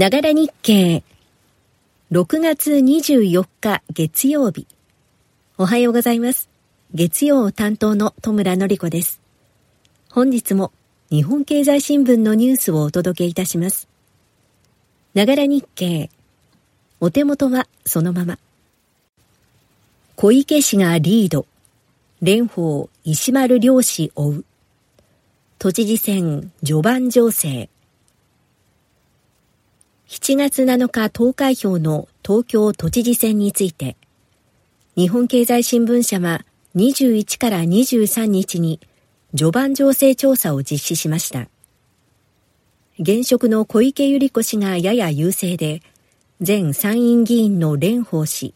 ながら日経。6月24日月曜日。おはようございます。月曜担当の戸村のり子です。本日も日本経済新聞のニュースをお届けいたします。ながら日経。お手元はそのまま。小池氏がリード。蓮舫石丸良氏追う。都知事選序盤情勢。7月7日投開票の東京都知事選について、日本経済新聞社は21から23日に序盤情勢調査を実施しました。現職の小池百合子氏がやや優勢で、前参院議員の蓮舫氏、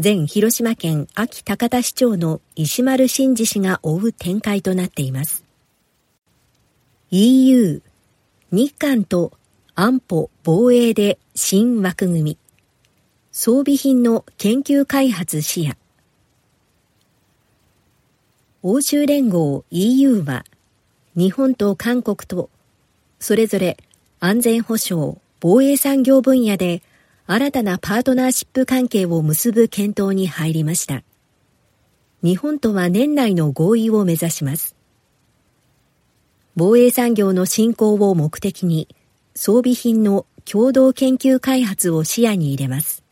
前広島県安芸高田市長の石丸真二氏が追う展開となっています。EU、日韓と安保防衛で新枠組み。装備品の研究開発視野。欧州連合 EU は日本と韓国とそれぞれ安全保障防衛産業分野で新たなパートナーシップ関係を結ぶ検討に入りました。日本とは年内の合意を目指します。防衛産業の振興を目的に装備品の共同研究開発を視野に入れます。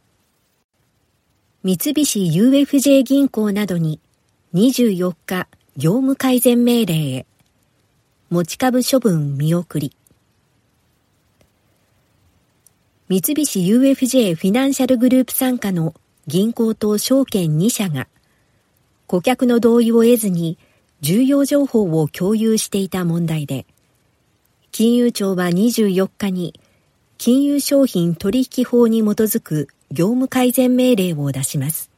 三菱 UFJ 銀行などに24日業務改善命令へ持ち株処分見送り三菱 UFJ フィナンシャルグループ傘下の銀行と証券2社が顧客の同意を得ずに重要情報を共有していた問題で金融庁は24日に金融商品取引法に基づく業務改善命令を出します。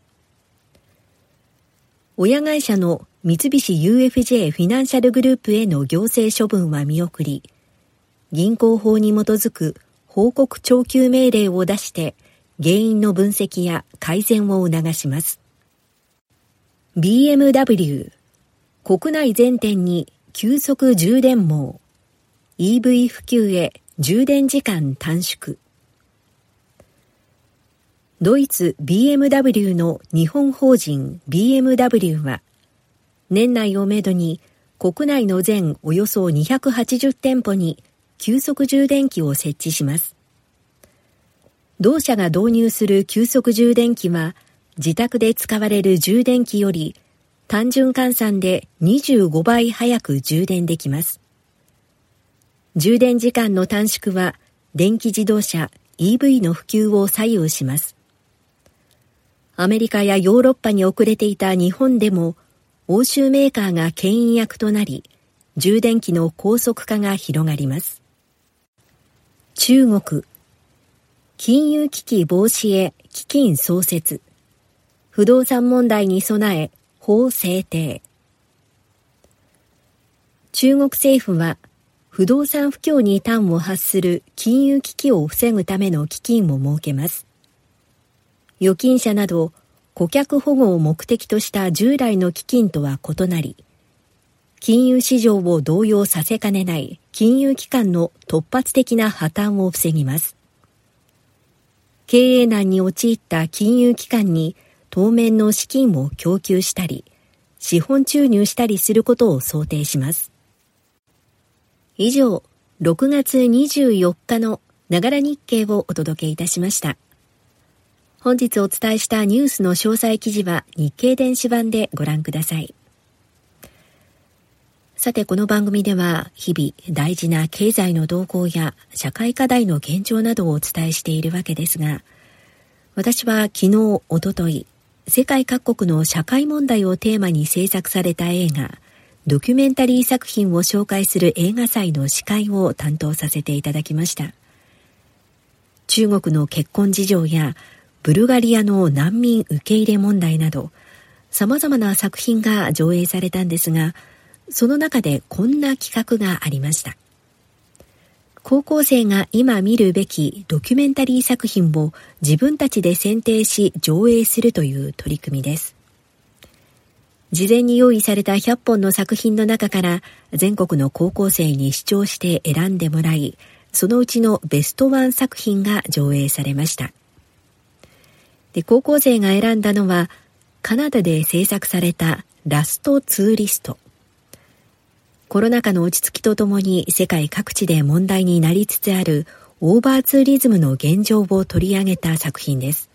親会社の三菱 UFJ フィナンシャルグループへの行政処分は見送り、銀行法に基づく報告徴求命令を出して原因の分析や改善を促します。BMW 国内全店に急速充電網 EV 普及へ充電時間短縮ドイツ BMW の日本法人 BMW は年内をめどに国内の全およそ280店舗に急速充電器を設置します。同社が導入する急速充電器は自宅で使われる充電器より単純換算で25倍早く充電できます。充電時間の短縮は電気自動車 EV の普及を左右します。アメリカやヨーロッパに遅れていた日本でも欧州メーカーが牽引役となり充電器の高速化が広がります。中国金融危機防止へ基金創設不動産問題に備え法制定中国政府は不動産不況に端を発する金融危機を防ぐための基金を設けます。預金者など顧客保護を目的とした従来の基金とは異なり、金融市場を動揺させかねない金融機関の突発的な破綻を防ぎます。経営難に陥った金融機関に当面の資金を供給したり、資本注入したりすることを想定します。以上、6月24日のながら日経をお届けいたしました。本日お伝えしたニュースの詳細記事は日経電子版でご覧ください。さて、この番組では日々大事な経済の動向や社会課題の現状などをお伝えしているわけですが、私は昨日、おととい、世界各国の社会問題をテーマに制作された映画、ドキュメンタリー作品を紹介する映画祭の司会を担当させていただきました。中国の結婚事情やブルガリアの難民受け入れ問題など様々な作品が上映されたんですが、その中でこんな企画がありました。高校生が今見るべきドキュメンタリー作品を自分たちで選定し上映するという取り組みです。事前に用意された100本の作品の中から全国の高校生に視聴して選んでもらい、そのうちのベストワン作品が上映されました。で高校生が選んだのは、カナダで制作されたラストツーリスト。コロナ禍の落ち着きとともに世界各地で問題になりつつあるオーバーツーリズムの現状を取り上げた作品です。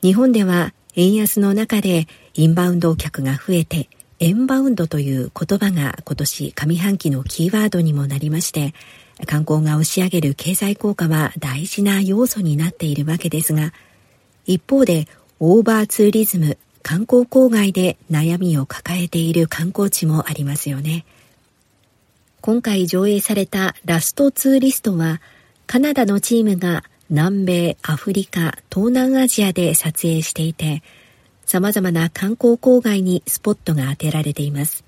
日本では円安の中でインバウンド客が増えて、エンバウンドという言葉が今年上半期のキーワードにもなりまして、観光が押し上げる経済効果は大事な要素になっているわけですが、一方でオーバーツーリズム、観光郊外で悩みを抱えている観光地もありますよね。今回上映されたラストツーリストは、カナダのチームが南米、アフリカ、東南アジアで撮影していて、様々な観光郊外にスポットが当てられています。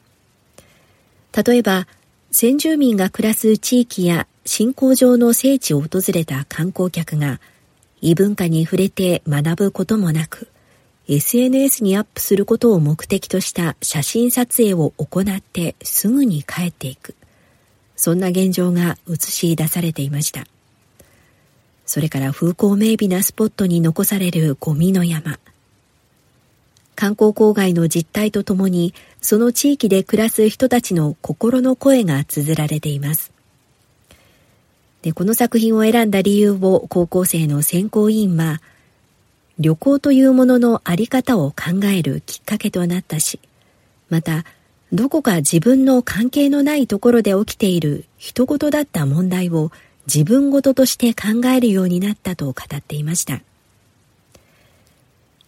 例えば、先住民が暮らす地域や信仰上の聖地を訪れた観光客が異文化に触れて学ぶこともなく、SNS にアップすることを目的とした写真撮影を行ってすぐに帰っていく。そんな現状が映し出されていました。それから風光明媚なスポットに残されるゴミの山。観光郊外の実態とともに、その地域で暮らす人たちの心の声が綴られています。でこの作品を選んだ理由を高校生の選考委員は、旅行というもののあり方を考えるきっかけとなったし、また、どこか自分の関係のないところで起きている人事だった問題を自分事として考えるようになったと語っていました。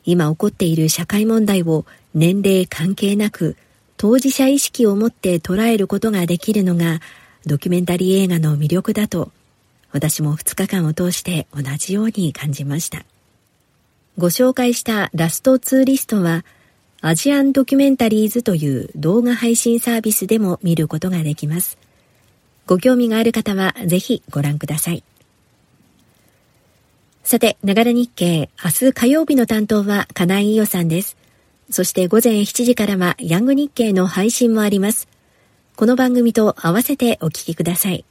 今起こっている社会問題を年齢関係なく当事者意識を持って捉えることができるのがドキュメンタリー映画の魅力だと私も2日間を通して同じように感じました。ご紹介したラストツーリストはアジアンドキュメンタリーズという動画配信サービスでも見ることができます。ご興味がある方はぜひご覧ください。さて、ながら日経、明日火曜日の担当は金井伊代さんです。そして午前7時からはヤング日経の配信もあります。この番組と合わせてお聞きください。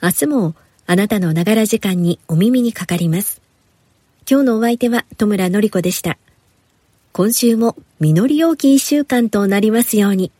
明日もあなたのながら時間にお耳にかかります。今日のお相手は戸村のり子でした。今週も実り多き一週間となりますように。